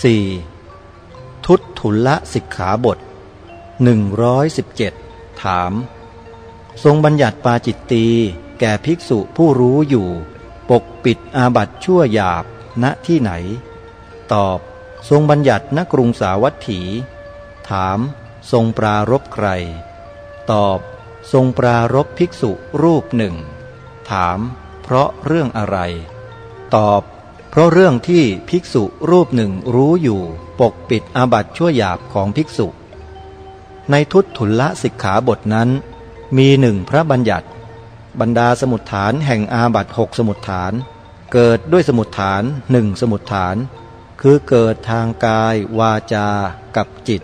4. ทุตทุลละสิกขาบท 117 ถาม ทรงบัญญัติปาจิตตีแก่ภิกษุผู้รู้อยู่ ปกปิดอาบัตชั่วหยาบณที่ไหน ตอบ ทรงบัญญัติณกรุงสาวัตถี ถาม ทรงปรารบใคร ตอบ ทรงปรารบภิกษุรูปหนึ่ง ถาม เพราะเรื่องอะไร ตอบ เพราะเรื่องที่ภิกษุรูปหนึ่งรู้อยู่ปกปิดอาบัติชั่วหยาบของภิกษุ ในทุตถุลละสิกขาบทนั้น มีหนึ่งพระบัญญัติ บรรดาสมุดฐานแห่งอาบัติหกสมุดฐาน เกิดด้วยสมุดฐานหนึ่งสมุดฐาน คือเกิดทางกายวาจากับจิต